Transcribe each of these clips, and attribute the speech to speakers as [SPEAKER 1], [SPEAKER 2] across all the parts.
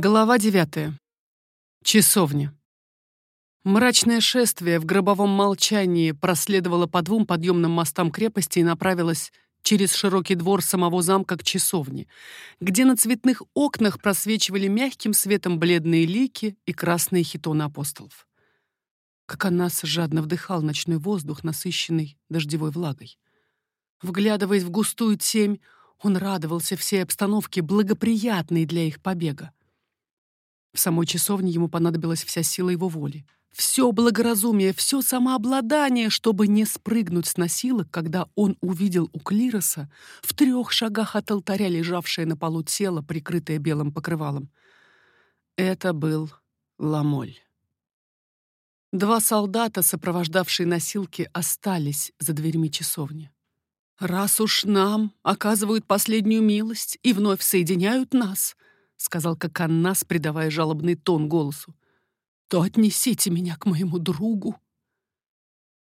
[SPEAKER 1] Глава девятая. Часовня. Мрачное шествие в гробовом молчании проследовало по двум подъемным мостам крепости и направилось через широкий двор самого замка к часовне, где на цветных окнах просвечивали мягким светом бледные лики и красные хитоны апостолов. Как Анас жадно вдыхал ночной воздух, насыщенный дождевой влагой. Вглядываясь в густую темь, он радовался всей обстановке, благоприятной для их побега. В самой часовне ему понадобилась вся сила его воли. Все благоразумие, все самообладание, чтобы не спрыгнуть с носилок, когда он увидел у клироса в трех шагах от алтаря лежавшее на полу тело, прикрытое белым покрывалом. Это был Ламоль. Два солдата, сопровождавшие носилки, остались за дверьми часовни. «Раз уж нам оказывают последнюю милость и вновь соединяют нас», сказал Коканнас, придавая жалобный тон голосу, то отнесите меня к моему другу.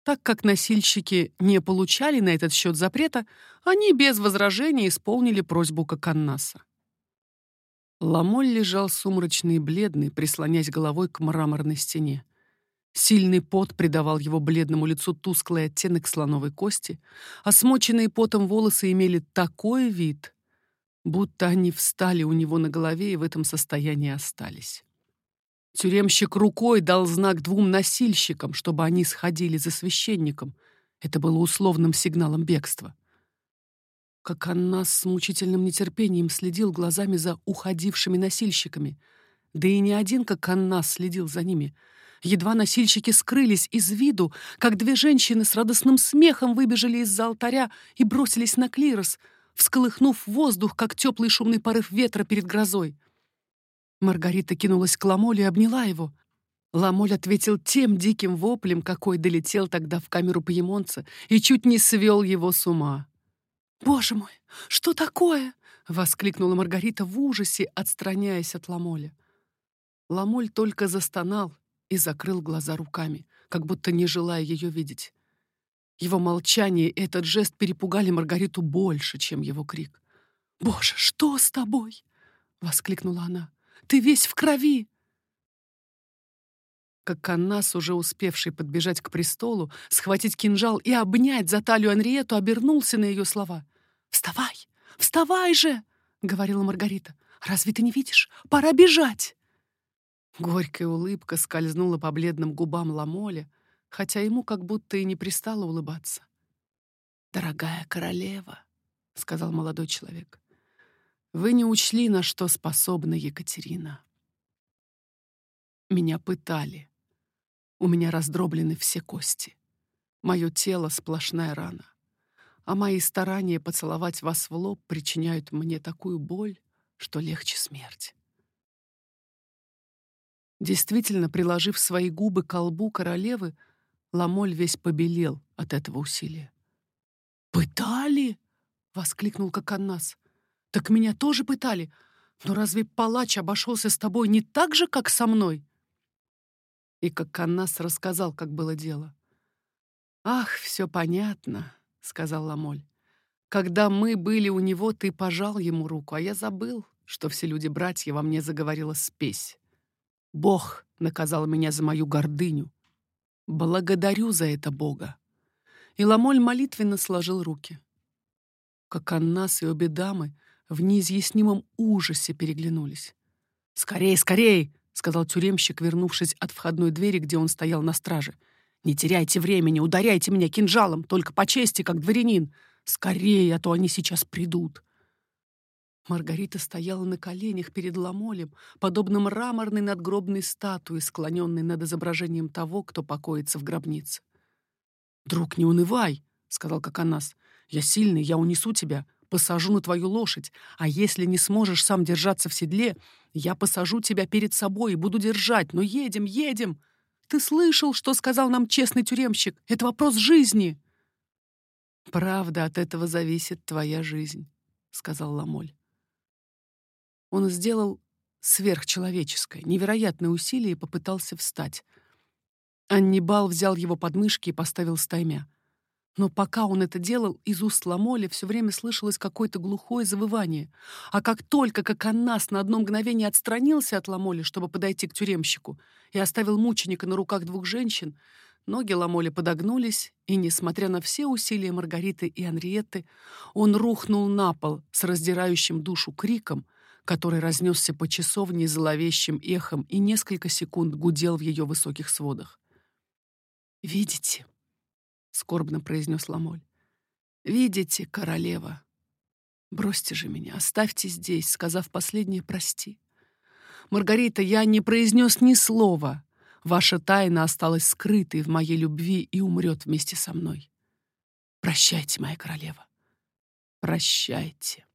[SPEAKER 1] Так как носильщики не получали на этот счет запрета, они без возражения исполнили просьбу Коканнаса. Ламоль лежал сумрачный и бледный, прислонясь головой к мраморной стене. Сильный пот придавал его бледному лицу тусклый оттенок слоновой кости, а смоченные потом волосы имели такой вид, будто они встали у него на голове и в этом состоянии остались. Тюремщик рукой дал знак двум носильщикам, чтобы они сходили за священником. Это было условным сигналом бегства. Как Аннас с мучительным нетерпением следил глазами за уходившими носильщиками. Да и не один, как Аннас, следил за ними — Едва носильщики скрылись из виду, как две женщины с радостным смехом выбежали из-за алтаря и бросились на клирос, всколыхнув воздух, как теплый шумный порыв ветра перед грозой. Маргарита кинулась к Ламоле и обняла его. Ламоль ответил тем диким воплем, какой долетел тогда в камеру пьемонца и чуть не свел его с ума. «Боже мой, что такое?» — воскликнула Маргарита в ужасе, отстраняясь от Ламоля. Ламоль только застонал и закрыл глаза руками, как будто не желая ее видеть. Его молчание и этот жест перепугали Маргариту больше, чем его крик. «Боже, что с тобой?» — воскликнула она. «Ты весь в крови!» Как Каннас, уже успевший подбежать к престолу, схватить кинжал и обнять за талию Анриету, обернулся на ее слова. «Вставай! Вставай же!» — говорила Маргарита. «Разве ты не видишь? Пора бежать!» Горькая улыбка скользнула по бледным губам Ламоля, хотя ему как будто и не пристало улыбаться. «Дорогая королева», — сказал молодой человек, — «вы не учли, на что способна Екатерина. Меня пытали. У меня раздроблены все кости. Мое тело — сплошная рана. А мои старания поцеловать вас в лоб причиняют мне такую боль, что легче смерть. Действительно, приложив свои губы к колбу королевы, Ламоль весь побелел от этого усилия. «Пытали?» — воскликнул Коканнас. «Так меня тоже пытали. Но разве палач обошелся с тобой не так же, как со мной?» И Коканнас рассказал, как было дело. «Ах, все понятно», — сказал Ламоль. «Когда мы были у него, ты пожал ему руку, а я забыл, что все люди-братья во мне заговорила спесь. Бог наказал меня за мою гордыню. Благодарю за это Бога. И Ламоль молитвенно сложил руки. Как Аннас и обе дамы в неизъяснимом ужасе переглянулись. «Скорей, скорей!» — сказал тюремщик, вернувшись от входной двери, где он стоял на страже. «Не теряйте времени, ударяйте меня кинжалом, только по чести, как дворянин. Скорее, а то они сейчас придут». Маргарита стояла на коленях перед Ламолем, подобно мраморной надгробной статуе, склоненной над изображением того, кто покоится в гробнице. «Друг, не унывай», — сказал Коконас. «Я сильный, я унесу тебя, посажу на твою лошадь, а если не сможешь сам держаться в седле, я посажу тебя перед собой и буду держать. Но едем, едем! Ты слышал, что сказал нам честный тюремщик? Это вопрос жизни!» «Правда, от этого зависит твоя жизнь», — сказал Ламоль. Он сделал сверхчеловеческое, невероятное усилие и попытался встать. Аннибал взял его подмышки и поставил стаймя. Но пока он это делал, из уст Ламоли все время слышалось какое-то глухое завывание. А как только как Аннас на одно мгновение отстранился от Ламоли, чтобы подойти к тюремщику, и оставил мученика на руках двух женщин, ноги Ламоли подогнулись, и, несмотря на все усилия Маргариты и Анриетты, он рухнул на пол с раздирающим душу криком, который разнесся по часовне зловещим эхом и несколько секунд гудел в ее высоких сводах. «Видите?» — скорбно произнес Ламоль. «Видите, королева? Бросьте же меня, оставьте здесь, сказав последнее «прости». Маргарита, я не произнес ни слова. Ваша тайна осталась скрытой в моей любви и умрет вместе со мной. Прощайте, моя королева. Прощайте».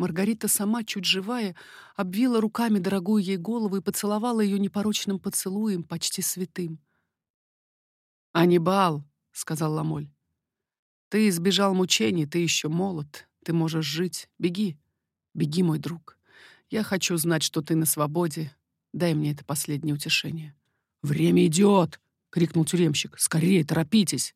[SPEAKER 1] Маргарита сама, чуть живая, обвила руками дорогую ей голову и поцеловала ее непорочным поцелуем, почти святым. «Анибал», — сказал Ламоль, — «ты избежал мучений, ты еще молод, ты можешь жить. Беги, беги, мой друг. Я хочу знать, что ты на свободе. Дай мне это последнее утешение». «Время идет!» — крикнул тюремщик. «Скорее, торопитесь!»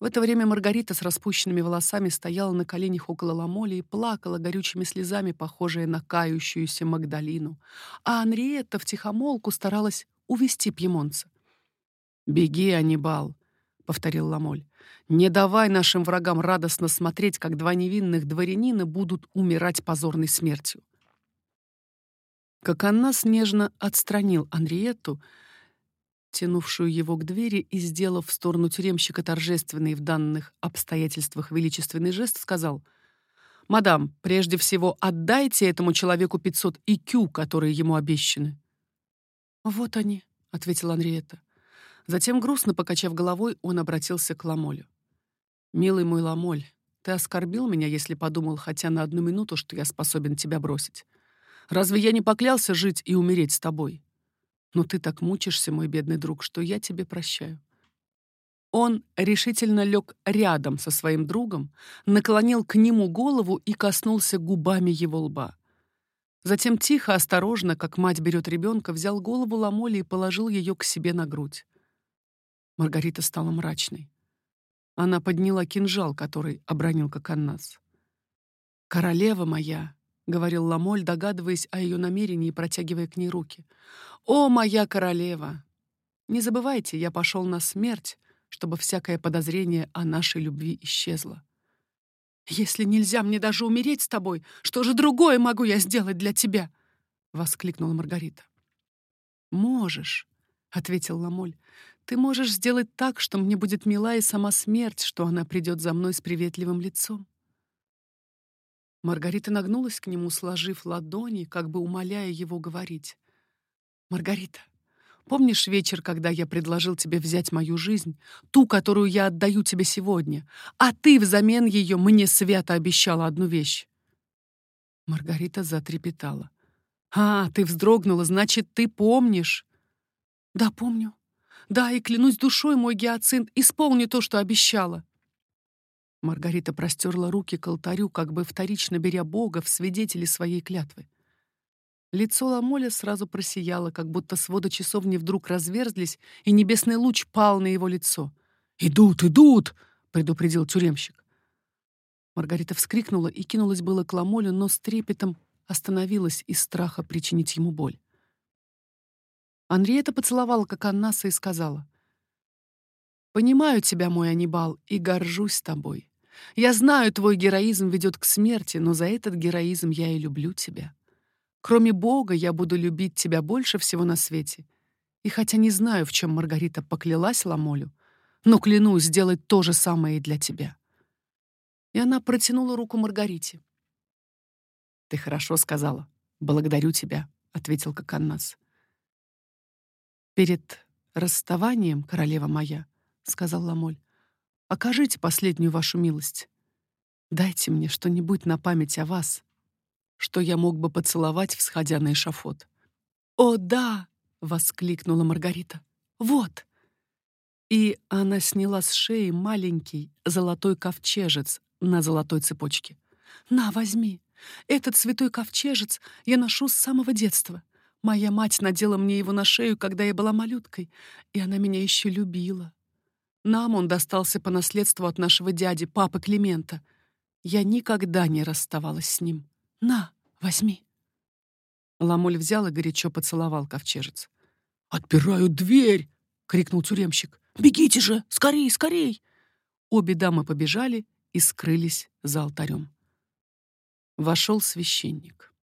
[SPEAKER 1] В это время Маргарита с распущенными волосами стояла на коленях около Ламоли и плакала горючими слезами, похожая на кающуюся Магдалину. А Анриетта втихомолку старалась увести пьемонца. «Беги, Анибал», — повторил Ламоль. «Не давай нашим врагам радостно смотреть, как два невинных дворянина будут умирать позорной смертью». Как Аннас нежно отстранил Анриетту, тянувшую его к двери, и, сделав в сторону тюремщика торжественный в данных обстоятельствах величественный жест, сказал «Мадам, прежде всего отдайте этому человеку 500 икю, которые ему обещаны». «Вот они», — ответила Анриетта. Затем, грустно покачав головой, он обратился к Ламолю. «Милый мой Ламоль, ты оскорбил меня, если подумал хотя на одну минуту, что я способен тебя бросить. Разве я не поклялся жить и умереть с тобой? Но ты так мучишься, мой бедный друг, что я тебе прощаю». Он решительно лег рядом со своим другом, наклонил к нему голову и коснулся губами его лба. Затем тихо, осторожно, как мать берет ребенка, взял голову Ламоли и положил ее к себе на грудь. Маргарита стала мрачной. Она подняла кинжал, который обронил Коканнас. «Королева моя!» — говорил Ламоль, догадываясь о ее намерении и протягивая к ней руки. «О, моя королева! Не забывайте, я пошел на смерть, чтобы всякое подозрение о нашей любви исчезло. Если нельзя мне даже умереть с тобой, что же другое могу я сделать для тебя?» — воскликнула Маргарита. «Можешь», — ответил Ламоль. Ты можешь сделать так, что мне будет мила и сама смерть, что она придет за мной с приветливым лицом. Маргарита нагнулась к нему, сложив ладони, как бы умоляя его говорить. «Маргарита, помнишь вечер, когда я предложил тебе взять мою жизнь, ту, которую я отдаю тебе сегодня, а ты взамен ее мне свято обещала одну вещь?» Маргарита затрепетала. «А, ты вздрогнула, значит, ты помнишь?» «Да, помню. Да, и клянусь душой, мой гиацинт, исполню то, что обещала. Маргарита простерла руки к алтарю, как бы вторично беря Бога в свидетели своей клятвы. Лицо Ламоля сразу просияло, как будто своды часовни вдруг разверзлись, и небесный луч пал на его лицо. «Идут, идут!» — предупредил тюремщик. Маргарита вскрикнула и кинулась было к Ламолю, но с трепетом остановилась из страха причинить ему боль. Анриета поцеловала как Аннаса и сказала. «Понимаю тебя, мой Анибал, и горжусь тобой. Я знаю, твой героизм ведет к смерти, но за этот героизм я и люблю тебя. Кроме Бога я буду любить тебя больше всего на свете. И хотя не знаю, в чем Маргарита поклялась Ламолю, но клянусь сделать то же самое и для тебя». И она протянула руку Маргарите. «Ты хорошо сказала. Благодарю тебя», — ответил Коканнас. «Перед расставанием, королева моя, — сказал Ламоль, — окажите последнюю вашу милость. Дайте мне что-нибудь на память о вас, что я мог бы поцеловать, всходя на эшафот». «О, да!» — воскликнула Маргарита. «Вот!» И она сняла с шеи маленький золотой ковчежец на золотой цепочке. «На, возьми! Этот святой ковчежец я ношу с самого детства. Моя мать надела мне его на шею, когда я была малюткой, и она меня еще любила. Нам он достался по наследству от нашего дяди, папы Климента. Я никогда не расставалась с ним. На, возьми. Ламоль взял и горячо поцеловал ковчежец. «Отпирают дверь!» — крикнул тюремщик. «Бегите же! Скорей, скорей!» Обе дамы побежали и скрылись за алтарем. Вошел священник.